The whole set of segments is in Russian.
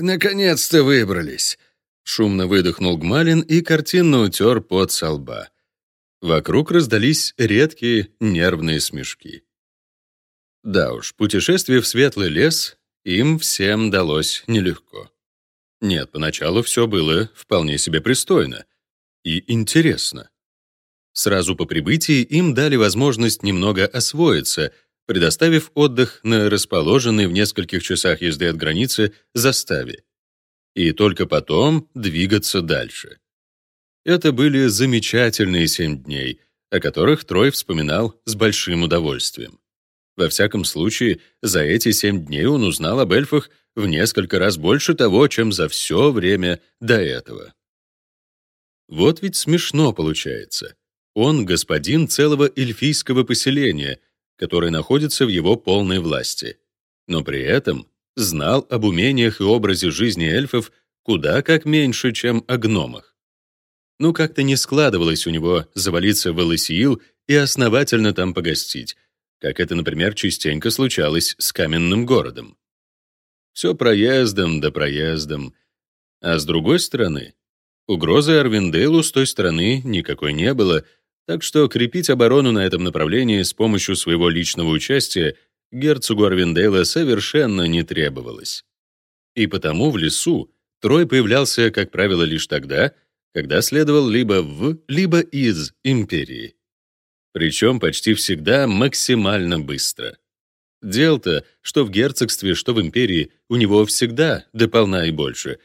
наконец-то выбрались!» Шумно выдохнул Гмалин и картинно утер пот со лба. Вокруг раздались редкие нервные смешки. Да уж, путешествие в светлый лес им всем далось нелегко. Нет, поначалу все было вполне себе пристойно и интересно. Сразу по прибытии им дали возможность немного освоиться, предоставив отдых на расположенной в нескольких часах езды от границы заставе. И только потом двигаться дальше. Это были замечательные семь дней, о которых Трой вспоминал с большим удовольствием. Во всяком случае, за эти семь дней он узнал об эльфах в несколько раз больше того, чем за все время до этого. Вот ведь смешно получается. Он господин целого эльфийского поселения, которое находится в его полной власти. Но при этом знал об умениях и образе жизни эльфов куда как меньше, чем о гномах. Ну, как-то не складывалось у него завалиться в Элосиил и основательно там погостить, как это, например, частенько случалось с каменным городом. Все проездом да проездом. А с другой стороны, угрозы Арвиндейлу с той стороны никакой не было, так что крепить оборону на этом направлении с помощью своего личного участия герцогу Арвиндейла совершенно не требовалось. И потому в лесу Трой появлялся, как правило, лишь тогда, когда следовал либо в, либо из империи причем почти всегда максимально быстро. Дело-то, что в герцогстве, что в империи, у него всегда дополна и больше.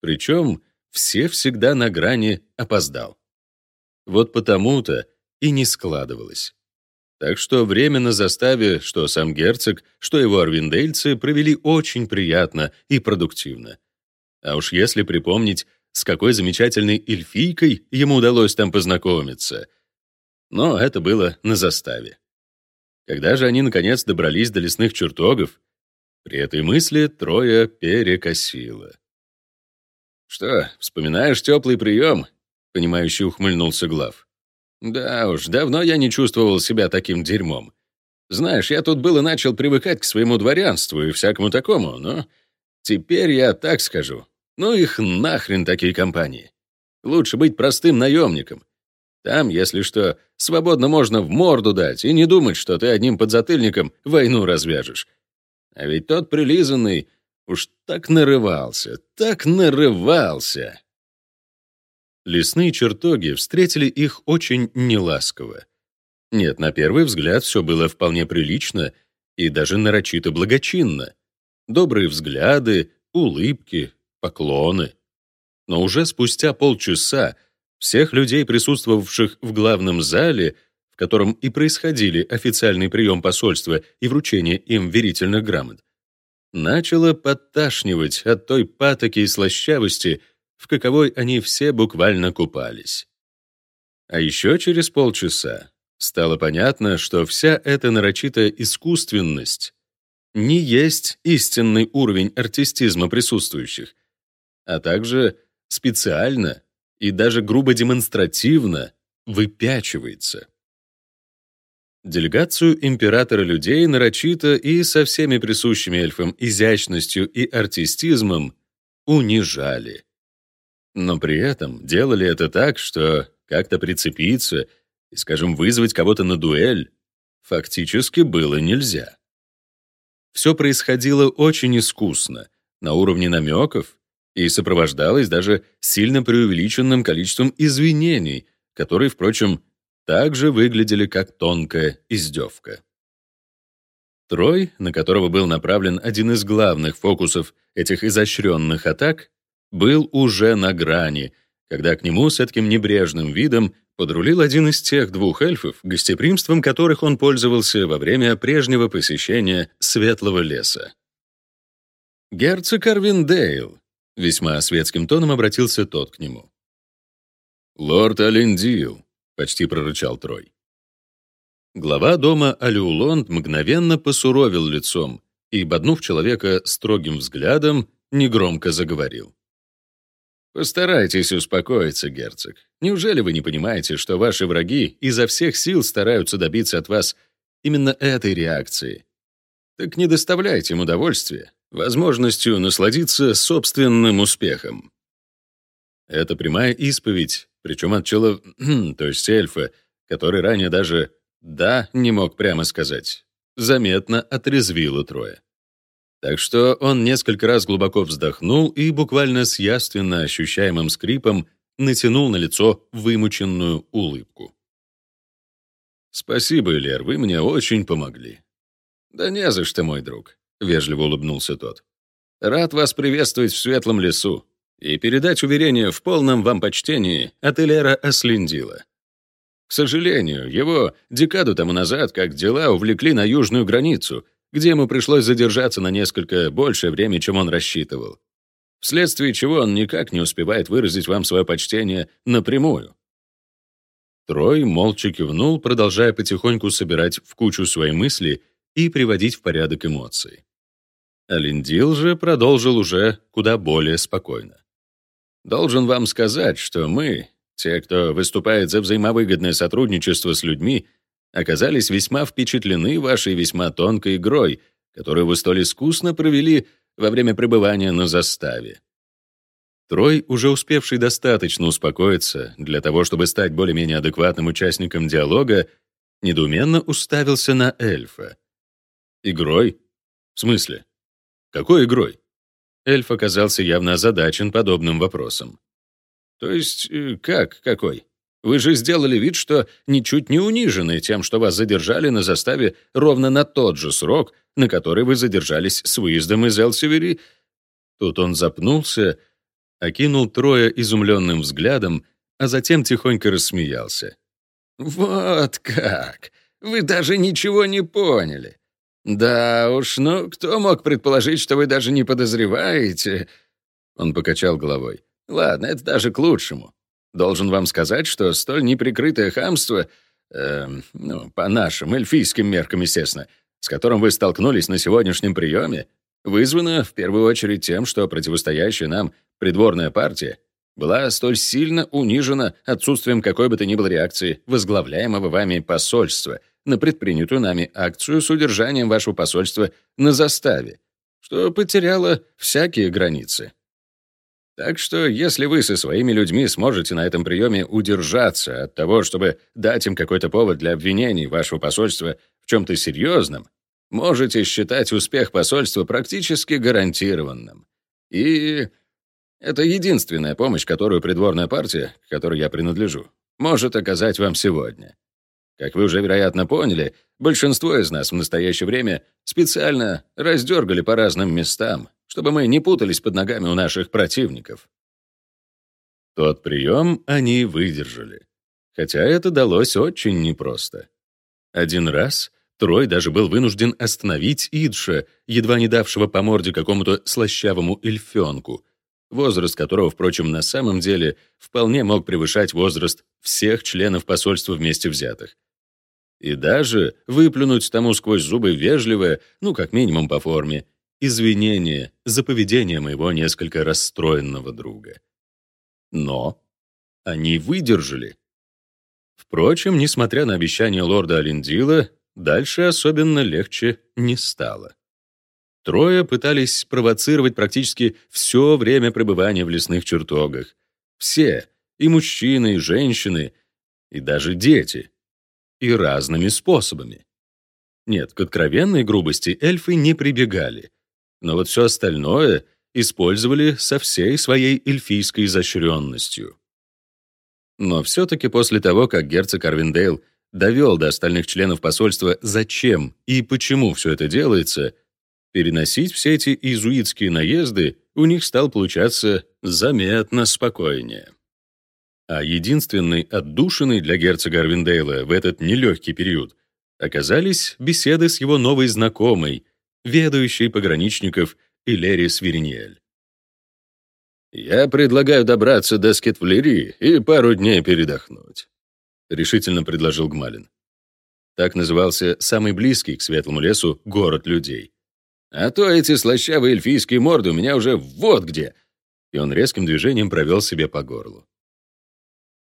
Причем все всегда на грани опоздал. Вот потому-то и не складывалось. Так что время на заставе, что сам герцог, что его арвиндельцы провели очень приятно и продуктивно. А уж если припомнить, с какой замечательной эльфийкой ему удалось там познакомиться, но это было на заставе. Когда же они, наконец, добрались до лесных чертогов, при этой мысли трое перекосило. «Что, вспоминаешь теплый прием?» — понимающе ухмыльнулся Глав. «Да уж, давно я не чувствовал себя таким дерьмом. Знаешь, я тут было начал привыкать к своему дворянству и всякому такому, но теперь я так скажу. Ну их нахрен такие компании. Лучше быть простым наемником, там, если что, свободно можно в морду дать и не думать, что ты одним подзатыльником войну развяжешь. А ведь тот прилизанный уж так нарывался, так нарывался. Лесные чертоги встретили их очень неласково. Нет, на первый взгляд все было вполне прилично и даже нарочито благочинно. Добрые взгляды, улыбки, поклоны. Но уже спустя полчаса всех людей, присутствовавших в главном зале, в котором и происходили официальный прием посольства и вручение им верительных грамот, начало подташнивать от той патоки и слащавости, в каковой они все буквально купались. А еще через полчаса стало понятно, что вся эта нарочитая искусственность не есть истинный уровень артистизма присутствующих, а также специально и даже грубо демонстративно выпячивается. Делегацию императора людей нарочито и со всеми присущими эльфам изящностью и артистизмом унижали. Но при этом делали это так, что как-то прицепиться и, скажем, вызвать кого-то на дуэль фактически было нельзя. Все происходило очень искусно, на уровне намеков и сопровождалось даже сильно преувеличенным количеством извинений, которые, впрочем, также выглядели как тонкая издевка. Трой, на которого был направлен один из главных фокусов этих изощренных атак, был уже на грани, когда к нему с таким небрежным видом подрулил один из тех двух эльфов, гостеприимством которых он пользовался во время прежнего посещения Светлого леса. Герцог Арвиндейл, Весьма светским тоном обратился тот к нему. «Лорд Алиндил», — почти прорычал Трой. Глава дома Алиулонд мгновенно посуровил лицом и, боднув человека строгим взглядом, негромко заговорил. «Постарайтесь успокоиться, герцог. Неужели вы не понимаете, что ваши враги изо всех сил стараются добиться от вас именно этой реакции? Так не доставляйте им удовольствия. возможностью насладиться собственным успехом. Это прямая исповедь, причем от чела, то есть эльфа, который ранее даже «да» не мог прямо сказать, заметно отрезвило Троя. Так что он несколько раз глубоко вздохнул и буквально с яственно ощущаемым скрипом натянул на лицо вымученную улыбку. «Спасибо, Лер, вы мне очень помогли». «Да не за что, мой друг», — вежливо улыбнулся тот. «Рад вас приветствовать в Светлом лесу и передать уверение в полном вам почтении от Элера Аслиндила. К сожалению, его декаду тому назад, как дела, увлекли на южную границу, где ему пришлось задержаться на несколько большее время, чем он рассчитывал. Вследствие чего он никак не успевает выразить вам свое почтение напрямую. Трой молча кивнул, продолжая потихоньку собирать в кучу свои мысли и приводить в порядок эмоции. Алиндил же продолжил уже куда более спокойно. «Должен вам сказать, что мы, те, кто выступает за взаимовыгодное сотрудничество с людьми, оказались весьма впечатлены вашей весьма тонкой игрой, которую вы столь искусно провели во время пребывания на заставе. Трой, уже успевший достаточно успокоиться для того, чтобы стать более-менее адекватным участником диалога, недоуменно уставился на эльфа. «Игрой? В смысле? Какой игрой?» Эльф оказался явно озадачен подобным вопросом. «То есть, э, как, какой? Вы же сделали вид, что ничуть не унижены тем, что вас задержали на заставе ровно на тот же срок, на который вы задержались с выездом из Элсевери». Тут он запнулся, окинул Троя изумленным взглядом, а затем тихонько рассмеялся. «Вот как! Вы даже ничего не поняли. Да уж, ну, кто мог предположить, что вы даже не подозреваете?» Он покачал головой. «Ладно, это даже к лучшему. Должен вам сказать, что столь неприкрытое хамство, э, ну, по нашим эльфийским меркам, естественно, с которым вы столкнулись на сегодняшнем приеме, вызвано в первую очередь тем, что противостоящая нам придворная партия была столь сильно унижена отсутствием какой бы то ни было реакции возглавляемого вами посольства на предпринятую нами акцию с удержанием вашего посольства на заставе, что потеряло всякие границы. Так что, если вы со своими людьми сможете на этом приеме удержаться от того, чтобы дать им какой-то повод для обвинений вашего посольства в чем-то серьезном, можете считать успех посольства практически гарантированным. И это единственная помощь, которую придворная партия, к которой я принадлежу, может оказать вам сегодня. Как вы уже, вероятно, поняли, большинство из нас в настоящее время специально раздергали по разным местам, чтобы мы не путались под ногами у наших противников. Тот прием они выдержали. Хотя это далось очень непросто. Один раз Трой даже был вынужден остановить Идша, едва не давшего по морде какому-то слащавому эльфенку, возраст которого, впрочем, на самом деле вполне мог превышать возраст всех членов посольства вместе взятых. И даже выплюнуть тому сквозь зубы вежливое, ну, как минимум по форме, извинение за поведение моего несколько расстроенного друга. Но они выдержали. Впрочем, несмотря на обещание лорда Алиндила, дальше особенно легче не стало. Трое пытались провоцировать практически все время пребывания в лесных чертогах. Все, и мужчины, и женщины, и даже дети. И разными способами. Нет, к откровенной грубости эльфы не прибегали, но вот все остальное использовали со всей своей эльфийской изощренностью. Но все-таки после того, как герцог Арвиндейл довел до остальных членов посольства, зачем и почему все это делается, переносить все эти иезуитские наезды у них стал получаться заметно спокойнее. А единственной отдушиной для герцога Арвиндейла в этот нелегкий период оказались беседы с его новой знакомой, ведущий пограничников Илери Свирниель. «Я предлагаю добраться до Скетвлери и пару дней передохнуть», — решительно предложил Гмалин. Так назывался самый близкий к Светлому лесу город людей. «А то эти слащавые эльфийские морды у меня уже вот где!» И он резким движением провел себе по горлу.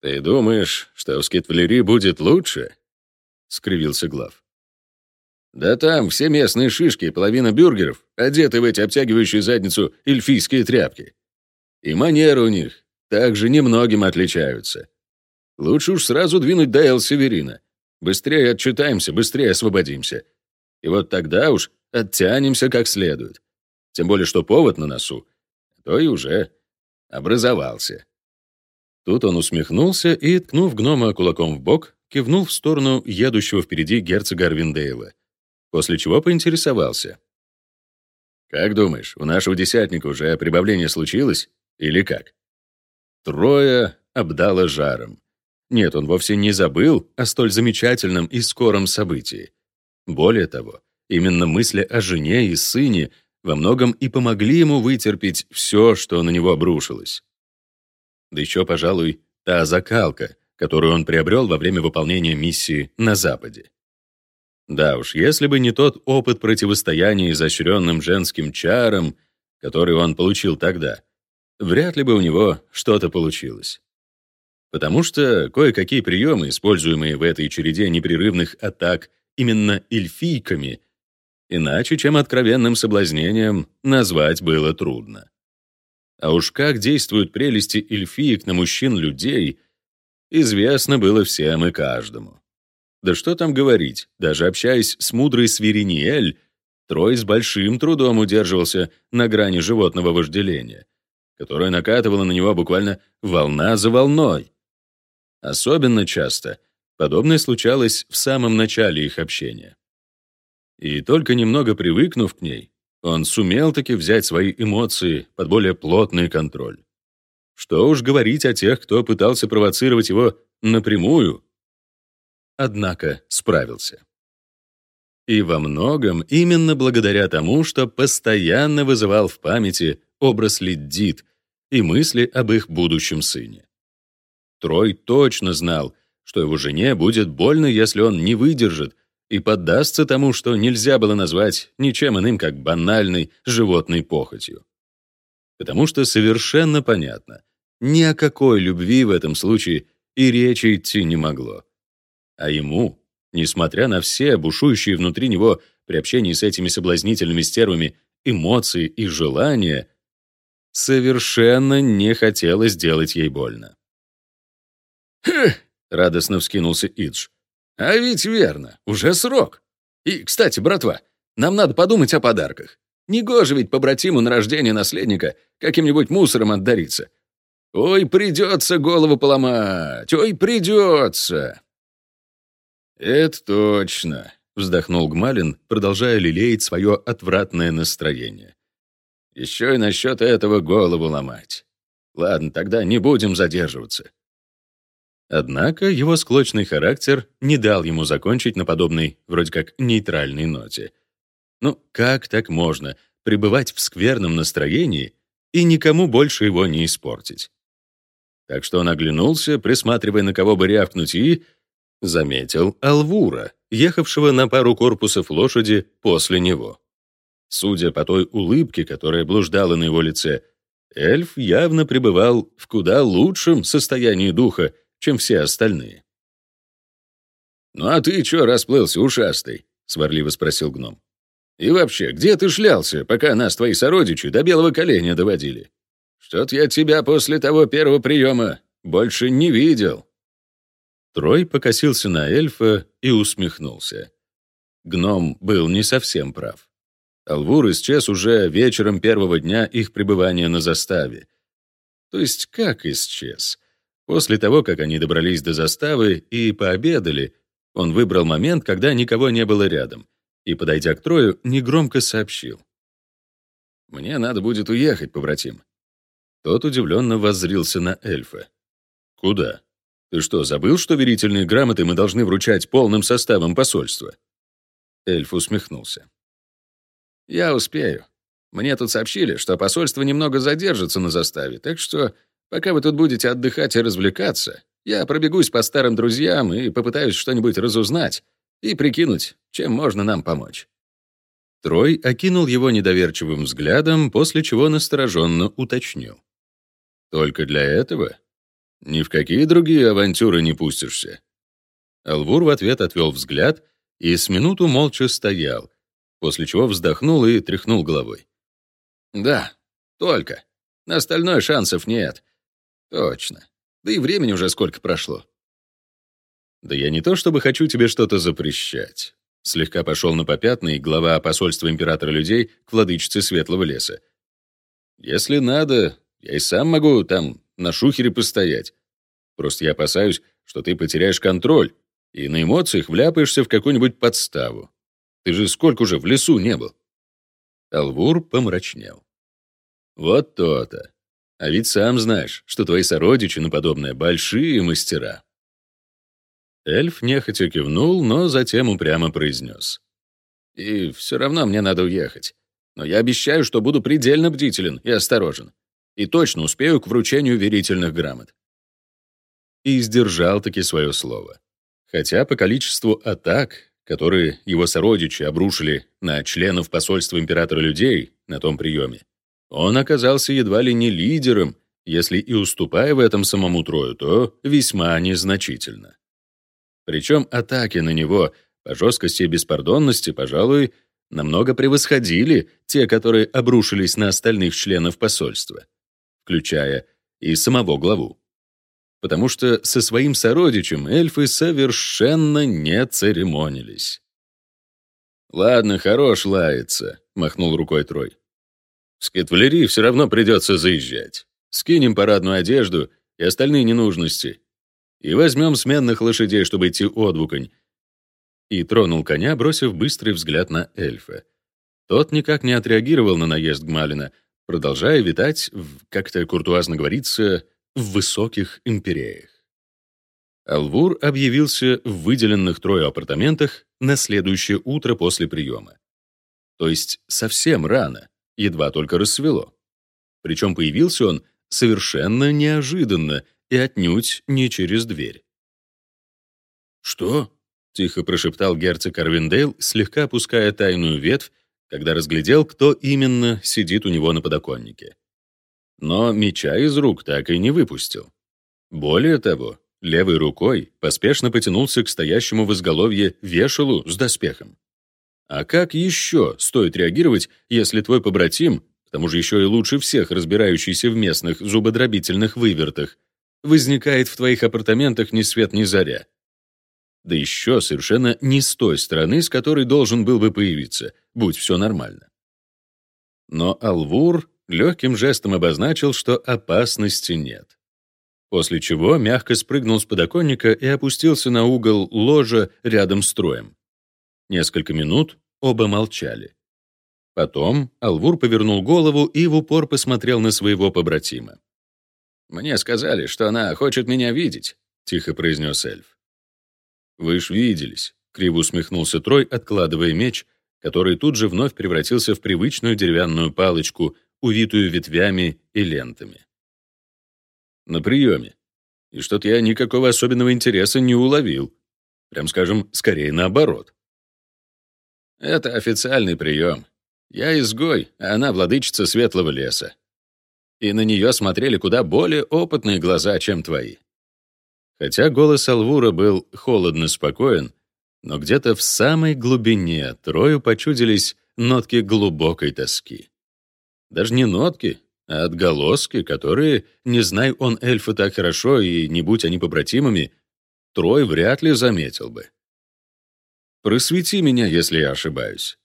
«Ты думаешь, что в Скетвлери будет лучше?» — скривился Глав. Да там все местные шишки, половина бюргеров, одеты в эти обтягивающие задницу эльфийские тряпки. И манеры у них также немногим отличаются. Лучше уж сразу двинуть до Эл-Северина. Быстрее отчитаемся, быстрее освободимся. И вот тогда уж оттянемся как следует. Тем более, что повод на носу, то и уже образовался. Тут он усмехнулся и, ткнув гнома кулаком в бок, кивнул в сторону едущего впереди герцога Арвиндейла, после чего поинтересовался. «Как думаешь, у нашего десятника уже прибавление случилось? Или как?» Трое обдало жаром. Нет, он вовсе не забыл о столь замечательном и скором событии. Более того, именно мысли о жене и сыне во многом и помогли ему вытерпеть все, что на него обрушилось. Да еще, пожалуй, та закалка, которую он приобрел во время выполнения миссии на Западе. Да уж, если бы не тот опыт противостояния изощренным женским чарам, который он получил тогда, вряд ли бы у него что-то получилось. Потому что кое-какие приемы, используемые в этой череде непрерывных атак именно эльфийками, иначе, чем откровенным соблазнением, назвать было трудно. А уж как действуют прелести эльфиек на мужчин-людей, известно было всем и каждому. Да что там говорить, даже общаясь с мудрой Свириниэль, Трой с большим трудом удерживался на грани животного вожделения, которое накатывало на него буквально волна за волной. Особенно часто подобное случалось в самом начале их общения. И только немного привыкнув к ней, он сумел таки взять свои эмоции под более плотный контроль. Что уж говорить о тех, кто пытался провоцировать его напрямую. Однако справился. И во многом именно благодаря тому, что постоянно вызывал в памяти образ Лиддит и мысли об их будущем сыне. Трой точно знал, что его жене будет больно, если он не выдержит и поддастся тому, что нельзя было назвать ничем иным, как банальной животной похотью. Потому что совершенно понятно, ни о какой любви в этом случае и речи идти не могло. А ему, несмотря на все бушующие внутри него при общении с этими соблазнительными стервами эмоции и желания, совершенно не хотелось делать ей больно. «Хм!» — радостно вскинулся Идж. А ведь верно, уже срок. И, кстати, братва, нам надо подумать о подарках. Негоже ведь побратиму на рождение наследника каким-нибудь мусором отдариться. Ой, придется голову поломать, ой, придется. Это точно, вздохнул Гмалин, продолжая лелеять свое отвратное настроение. Еще и насчет этого голову ломать. Ладно, тогда не будем задерживаться. Однако его склочный характер не дал ему закончить на подобной, вроде как, нейтральной ноте. Ну, как так можно пребывать в скверном настроении и никому больше его не испортить? Так что он оглянулся, присматривая, на кого бы рявкнуть, и заметил Алвура, ехавшего на пару корпусов лошади после него. Судя по той улыбке, которая блуждала на его лице, эльф явно пребывал в куда лучшем состоянии духа, чем все остальные. «Ну а ты чё расплылся, ушастый?» — сварливо спросил гном. «И вообще, где ты шлялся, пока нас твои сородичи до белого коленя доводили? Что-то я тебя после того первого приема больше не видел». Трой покосился на эльфа и усмехнулся. Гном был не совсем прав. Алвур исчез уже вечером первого дня их пребывания на заставе. То есть как исчез? После того, как они добрались до заставы и пообедали, он выбрал момент, когда никого не было рядом, и, подойдя к Трою, негромко сообщил. «Мне надо будет уехать, побратим». Тот удивленно воззрился на эльфа. «Куда? Ты что, забыл, что верительные грамоты мы должны вручать полным составом посольства?» Эльф усмехнулся. «Я успею. Мне тут сообщили, что посольство немного задержится на заставе, так что Пока вы тут будете отдыхать и развлекаться, я пробегусь по старым друзьям и попытаюсь что-нибудь разузнать и прикинуть, чем можно нам помочь». Трой окинул его недоверчивым взглядом, после чего настороженно уточнил. «Только для этого? Ни в какие другие авантюры не пустишься?» Алвур в ответ отвел взгляд и с минуту молча стоял, после чего вздохнул и тряхнул головой. «Да, только. На остальное шансов нет. Точно. Да и времени уже сколько прошло». «Да я не то чтобы хочу тебе что-то запрещать». Слегка пошел на попятный глава посольства императора людей к владычице Светлого леса. «Если надо, я и сам могу там на шухере постоять. Просто я опасаюсь, что ты потеряешь контроль и на эмоциях вляпаешься в какую-нибудь подставу. Ты же сколько уже в лесу не был?» Алвур помрачнел. «Вот то-то. А ведь сам знаешь, что твои сородичи на подобное большие мастера». Эльф нехотя кивнул, но затем упрямо произнес. «И все равно мне надо уехать. Но я обещаю, что буду предельно бдителен и осторожен. И точно успею к вручению верительных грамот». И сдержал-таки свое слово. Хотя по количеству атак, которые его сородичи обрушили на членов посольства императора людей на том приеме, он оказался едва ли не лидером, если и уступая в этом самому Трою, то весьма незначительно. Причем атаки на него по жесткости и беспардонности, пожалуй, намного превосходили те, которые обрушились на остальных членов посольства, включая и самого главу потому что со своим сородичем эльфы совершенно не церемонились. «Ладно, хорош лаяться», — махнул рукой Трой. «С Кетвалерии все равно придется заезжать. Скинем парадную одежду и остальные ненужности. И возьмем сменных лошадей, чтобы идти отвуконь». И тронул коня, бросив быстрый взгляд на эльфа. Тот никак не отреагировал на наезд Гмалина, продолжая витать, как-то куртуазно говорится, в высоких империях. Алвур объявился в выделенных трое апартаментах на следующее утро после приема. То есть совсем рано, едва только рассвело. Причем появился он совершенно неожиданно и отнюдь не через дверь. «Что?» — тихо прошептал герцог Арвиндейл, слегка опуская тайную ветвь, когда разглядел, кто именно сидит у него на подоконнике но меча из рук так и не выпустил. Более того, левой рукой поспешно потянулся к стоящему в изголовье вешалу с доспехом. А как еще стоит реагировать, если твой побратим, к тому же еще и лучше всех разбирающийся в местных зубодробительных вывертах, возникает в твоих апартаментах ни свет ни заря? Да еще совершенно не с той стороны, с которой должен был бы появиться, будь все нормально. Но Алвур легким жестом обозначил, что опасности нет. После чего мягко спрыгнул с подоконника и опустился на угол ложа рядом с троем. Несколько минут оба молчали. Потом Алвур повернул голову и в упор посмотрел на своего побратима. «Мне сказали, что она хочет меня видеть», — тихо произнес эльф. «Вы ж виделись», — криво усмехнулся Трой, откладывая меч, который тут же вновь превратился в привычную деревянную палочку, увитую ветвями и лентами. На приеме. И что-то я никакого особенного интереса не уловил. Прям скажем, скорее наоборот. Это официальный прием. Я изгой, а она владычица Светлого леса. И на нее смотрели куда более опытные глаза, чем твои. Хотя голос Алвура был холодно спокоен, но где-то в самой глубине Трою почудились нотки глубокой тоски. Даже не нотки, а отголоски, которые, не знай он эльфа так хорошо и не будь они побратимами, Трой вряд ли заметил бы. Просвети меня, если я ошибаюсь.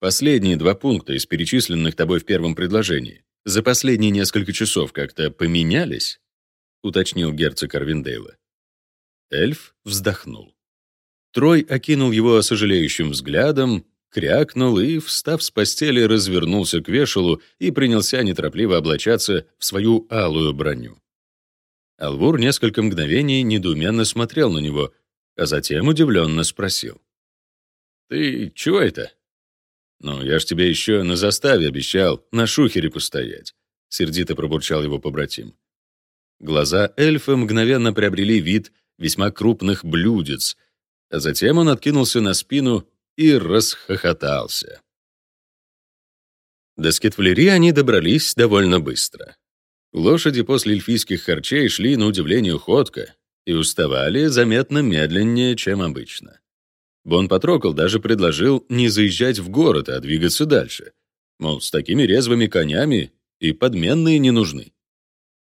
Последние два пункта из перечисленных тобой в первом предложении за последние несколько часов как-то поменялись, уточнил герцог Арвиндейла. Эльф вздохнул. Трой окинул его сожалеющим взглядом, крякнул и, встав с постели, развернулся к вешалу и принялся неторопливо облачаться в свою алую броню. Алвур несколько мгновений недоуменно смотрел на него, а затем удивленно спросил. «Ты чего это?» «Ну, я ж тебе еще на заставе обещал на шухере постоять», — сердито пробурчал его побратим. Глаза эльфа мгновенно приобрели вид весьма крупных блюдец, а затем он откинулся на спину и расхохотался. До Скетфлери они добрались довольно быстро. Лошади после эльфийских харчей шли на удивление ходко и уставали заметно медленнее, чем обычно. Бон Патрокл даже предложил не заезжать в город, а двигаться дальше. Мол, с такими резвыми конями и подменные не нужны.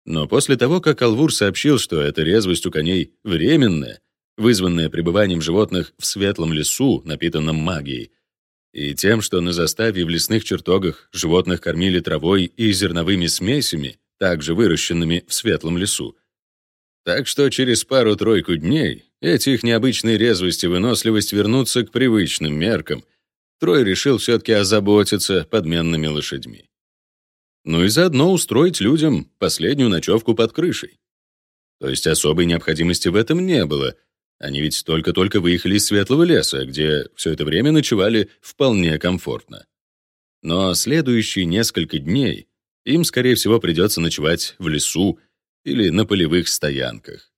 Но после того, как Алвур сообщил, что эта резвость у коней временная, вызванная пребыванием животных в светлом лесу, напитанном магией, и тем, что на заставе в лесных чертогах животных кормили травой и зерновыми смесями, также выращенными в светлом лесу. Так что через пару-тройку дней эти их необычные резвость и выносливость вернутся к привычным меркам. Трой решил все-таки озаботиться подменными лошадьми. Ну и заодно устроить людям последнюю ночевку под крышей. То есть особой необходимости в этом не было — они ведь только-только выехали из Светлого леса, где все это время ночевали вполне комфортно. Но следующие несколько дней им, скорее всего, придется ночевать в лесу или на полевых стоянках.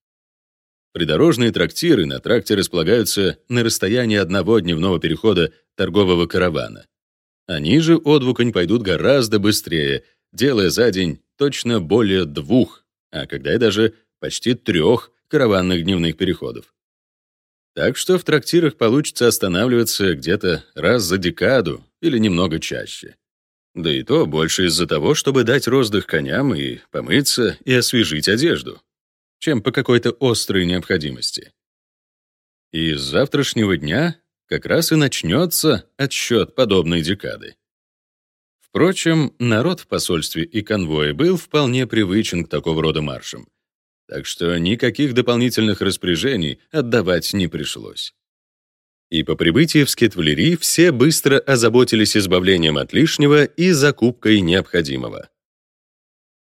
Придорожные трактиры на тракте располагаются на расстоянии одного дневного перехода торгового каравана. Они же одвуконь пойдут гораздо быстрее, делая за день точно более двух, а когда и даже почти трех караванных дневных переходов. Так что в трактирах получится останавливаться где-то раз за декаду или немного чаще. Да и то больше из-за того, чтобы дать роздых коням и помыться и освежить одежду, чем по какой-то острой необходимости. И с завтрашнего дня как раз и начнется отсчет подобной декады. Впрочем, народ в посольстве и конвое был вполне привычен к такого рода маршам — так что никаких дополнительных распоряжений отдавать не пришлось. И по прибытии в Скетвалери все быстро озаботились избавлением от лишнего и закупкой необходимого.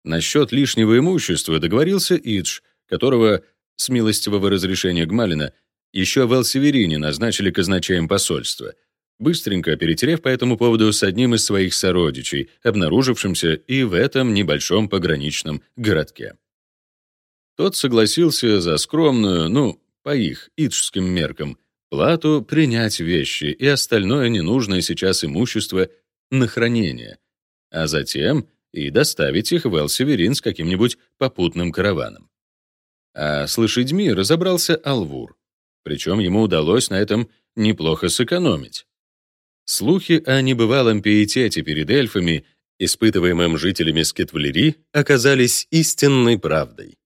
Насчет лишнего имущества договорился Идж, которого, с милостивого разрешения Гмалина, еще в Элсеверине назначили казначеем посольства, быстренько перетерев по этому поводу с одним из своих сородичей, обнаружившимся и в этом небольшом пограничном городке. Тот согласился за скромную, ну, по их, идшским меркам, плату принять вещи и остальное ненужное сейчас имущество на хранение, а затем и доставить их в Эл-Северин с каким-нибудь попутным караваном. А с лошадьми разобрался Алвур, причем ему удалось на этом неплохо сэкономить. Слухи о небывалом пиетете перед эльфами, испытываемым жителями Скетвалери, оказались истинной правдой.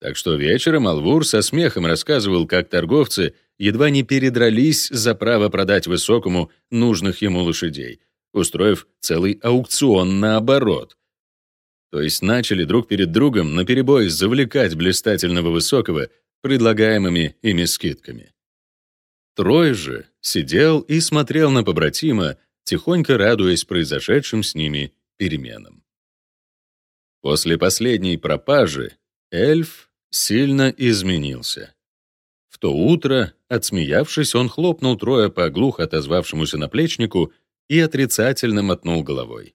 Так что вечером Алвур со смехом рассказывал, как торговцы едва не передрались за право продать высокому нужных ему лошадей, устроив целый аукцион наоборот. То есть начали друг перед другом наперебой завлекать блистательного высокого предлагаемыми ими скидками. Трой же сидел и смотрел на побратима, тихонько радуясь произошедшим с ними переменам. После последней пропажи эльф сильно изменился. В то утро, отсмеявшись, он хлопнул Троя по глухо отозвавшемуся наплечнику и отрицательно мотнул головой.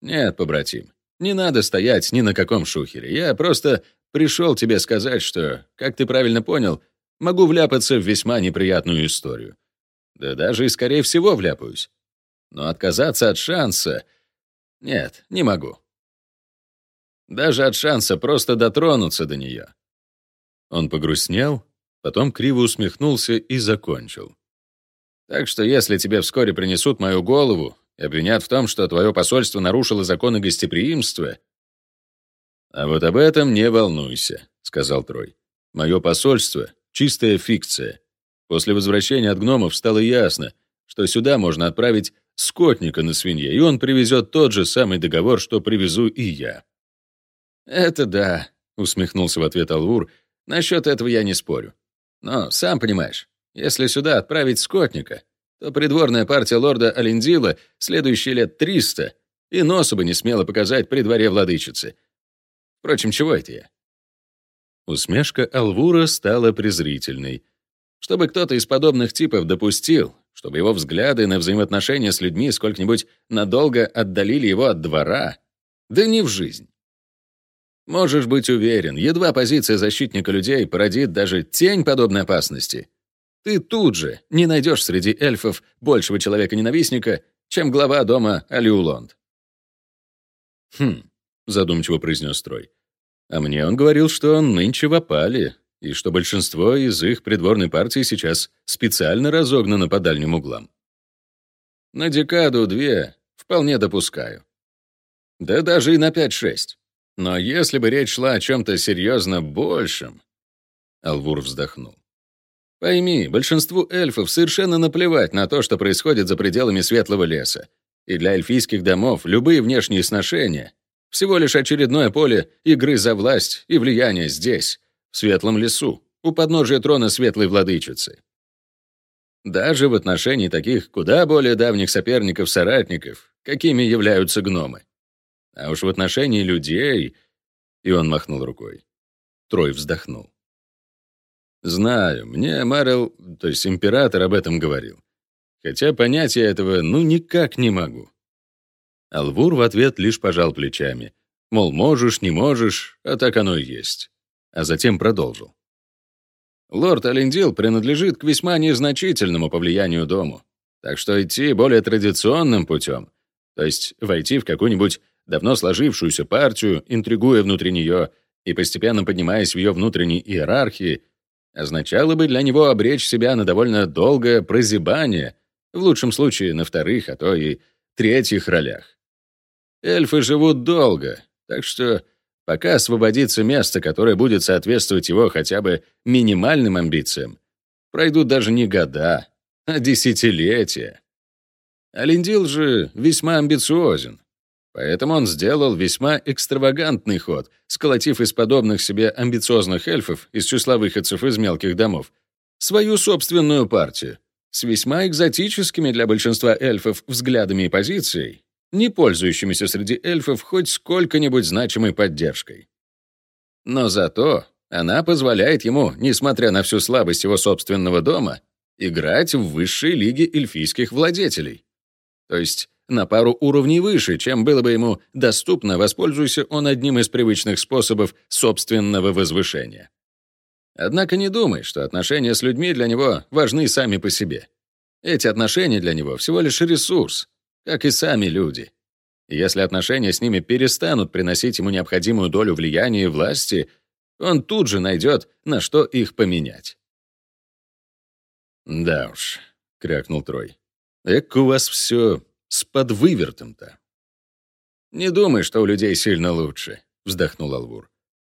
«Нет, побратим, не надо стоять ни на каком шухере. Я просто пришел тебе сказать, что, как ты правильно понял, могу вляпаться в весьма неприятную историю. Да даже и, скорее всего, вляпаюсь. Но отказаться от шанса... Нет, не могу. Даже от шанса просто дотронуться до нее. Он погрустнел, потом криво усмехнулся и закончил. Так что если тебе вскоре принесут мою голову и обвинят в том, что твое посольство нарушило законы гостеприимства, а вот об этом не волнуйся, сказал Трой. Мое посольство — чистая фикция. После возвращения от гномов стало ясно, что сюда можно отправить скотника на свинье, и он привезет тот же самый договор, что привезу и я. «Это да», — усмехнулся в ответ Алвур. «Насчет этого я не спорю. Но, сам понимаешь, если сюда отправить скотника, то придворная партия лорда Алендила следующие лет триста и носа бы не смела показать при дворе владычицы. Впрочем, чего это я?» Усмешка Алвура стала презрительной. Чтобы кто-то из подобных типов допустил, чтобы его взгляды на взаимоотношения с людьми сколько-нибудь надолго отдалили его от двора, да не в жизнь. Можешь быть уверен, едва позиция защитника людей породит даже тень подобной опасности. Ты тут же не найдешь среди эльфов большего человека-ненавистника, чем глава дома Алиулонд. «Хм», — задумчиво произнес Трой. «А мне он говорил, что он нынче в опале и что большинство из их придворной партии сейчас специально разогнано по дальним углам. На декаду-две вполне допускаю. Да даже и на 5-6. Но если бы речь шла о чем-то серьезно большем... Алвур вздохнул. Пойми, большинству эльфов совершенно наплевать на то, что происходит за пределами Светлого леса. И для эльфийских домов любые внешние сношения — всего лишь очередное поле игры за власть и влияние здесь, в Светлом лесу, у подножия трона Светлой Владычицы. Даже в отношении таких куда более давних соперников-соратников, какими являются гномы. А уж в отношении людей... И он махнул рукой. Трой вздохнул. Знаю, мне Марел, то есть император, об этом говорил. Хотя понять я этого ну никак не могу. Алвур в ответ лишь пожал плечами. Мол, можешь, не можешь, а так оно и есть. А затем продолжил. Лорд Алендил принадлежит к весьма незначительному по влиянию дому. Так что идти более традиционным путем, то есть войти в какую-нибудь давно сложившуюся партию, интригуя внутри нее и постепенно поднимаясь в ее внутренней иерархии, означало бы для него обречь себя на довольно долгое прозябание, в лучшем случае на вторых, а то и третьих ролях. Эльфы живут долго, так что пока освободится место, которое будет соответствовать его хотя бы минимальным амбициям, пройдут даже не года, а десятилетия. Алиндил же весьма амбициозен. Поэтому он сделал весьма экстравагантный ход, сколотив из подобных себе амбициозных эльфов из числа выходцев из мелких домов свою собственную партию с весьма экзотическими для большинства эльфов взглядами и позицией, не пользующимися среди эльфов хоть сколько-нибудь значимой поддержкой. Но зато она позволяет ему, несмотря на всю слабость его собственного дома, играть в высшей лиге эльфийских владетелей. То есть на пару уровней выше, чем было бы ему доступно, воспользуйся он одним из привычных способов собственного возвышения. Однако не думай, что отношения с людьми для него важны сами по себе. Эти отношения для него всего лишь ресурс, как и сами люди. И если отношения с ними перестанут приносить ему необходимую долю влияния и власти, он тут же найдет, на что их поменять. «Да уж», — крякнул Трой, — «эк у вас все с подвывертом-то. «Не думай, что у людей сильно лучше», — вздохнул Алвур.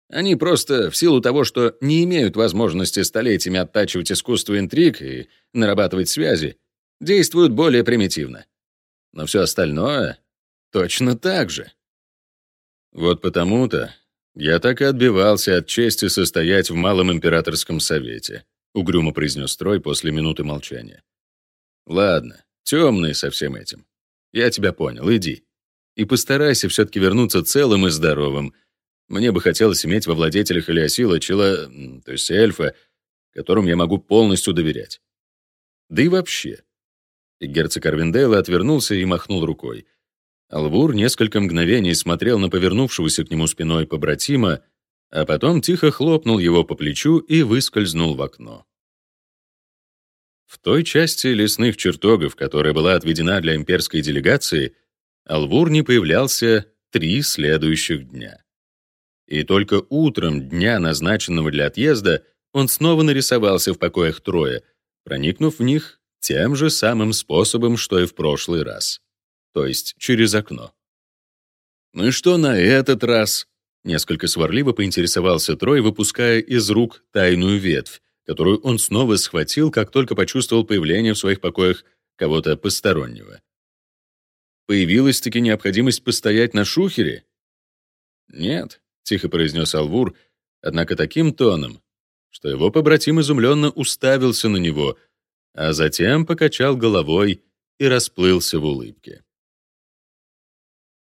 «Они просто, в силу того, что не имеют возможности столетиями оттачивать искусство интриг и нарабатывать связи, действуют более примитивно. Но все остальное точно так же». «Вот потому-то я так и отбивался от чести состоять в Малом Императорском Совете», — угрюмо произнес Трой после минуты молчания. «Ладно, темный со всем этим. Я тебя понял, иди. И постарайся все-таки вернуться целым и здоровым. Мне бы хотелось иметь во владетелях Элиасила чела, то есть эльфа, которому я могу полностью доверять. Да и вообще. И герцог Арвиндейла отвернулся и махнул рукой. Алвур несколько мгновений смотрел на повернувшегося к нему спиной побратима, а потом тихо хлопнул его по плечу и выскользнул в окно. В той части лесных чертогов, которая была отведена для имперской делегации, Алвур не появлялся три следующих дня. И только утром дня, назначенного для отъезда, он снова нарисовался в покоях Троя, проникнув в них тем же самым способом, что и в прошлый раз, то есть через окно. «Ну и что на этот раз?» Несколько сварливо поинтересовался Трой, выпуская из рук тайную ветвь, которую он снова схватил, как только почувствовал появление в своих покоях кого-то постороннего. Появилась-таки необходимость постоять на шухере? «Нет», — тихо произнес Алвур, однако таким тоном, что его побратим изумленно уставился на него, а затем покачал головой и расплылся в улыбке.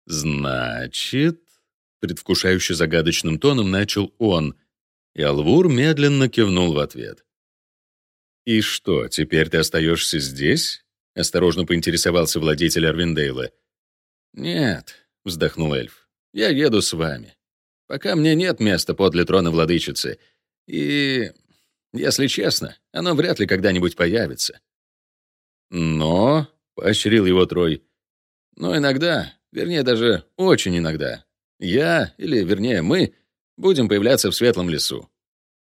«Значит...» — предвкушающе загадочным тоном начал он, и Алвур медленно кивнул в ответ. «И что, теперь ты остаешься здесь?» — осторожно поинтересовался владетель Арвиндейла. «Нет», — вздохнул эльф, — «я еду с вами. Пока мне нет места подле трона владычицы, и, если честно, оно вряд ли когда-нибудь появится». «Но», — поощрил его Трой, — «но иногда, вернее, даже очень иногда, я, или, вернее, мы, будем появляться в светлом лесу.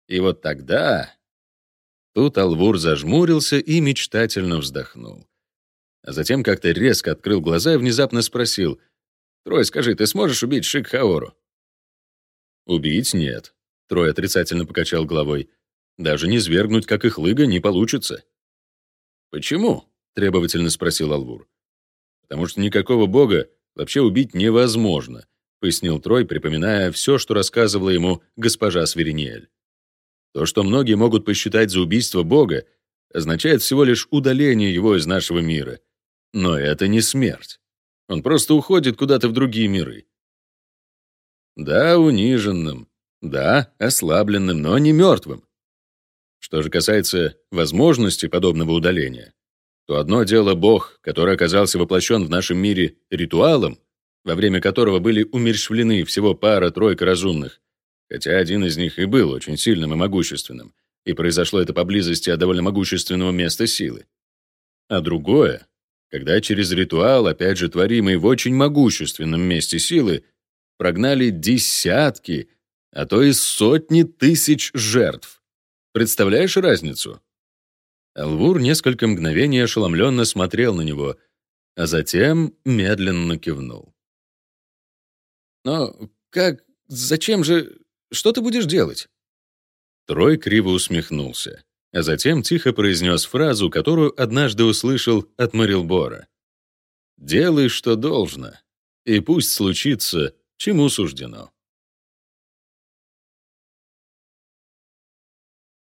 И вот тогда... Тут Алвур зажмурился и мечтательно вздохнул. А затем как-то резко открыл глаза и внезапно спросил, «Трой, скажи, ты сможешь убить Шикхаору?» «Убить нет», — Трой отрицательно покачал головой. «Даже не свергнуть, как их лыга, не получится». «Почему?» — требовательно спросил Алвур. «Потому что никакого бога вообще убить невозможно», — пояснил Трой, припоминая все, что рассказывала ему госпожа Свериниэль. «То, что многие могут посчитать за убийство бога, означает всего лишь удаление его из нашего мира. Но это не смерть. Он просто уходит куда-то в другие миры. Да, униженным, да, ослабленным, но не мертвым. Что же касается возможности подобного удаления, то одно дело Бог, который оказался воплощен в нашем мире ритуалом, во время которого были умерщвлены всего пара-тройка разумных, хотя один из них и был очень сильным и могущественным, и произошло это поблизости от довольно могущественного места силы. А другое, когда через ритуал, опять же творимый в очень могущественном месте силы, прогнали десятки, а то и сотни тысяч жертв. Представляешь разницу? Алвур несколько мгновений ошеломленно смотрел на него, а затем медленно кивнул. «Но как... Зачем же... Что ты будешь делать?» Трой криво усмехнулся, а затем тихо произнес фразу, которую однажды услышал от Марилбора. «Делай, что должно, и пусть случится, чему суждено».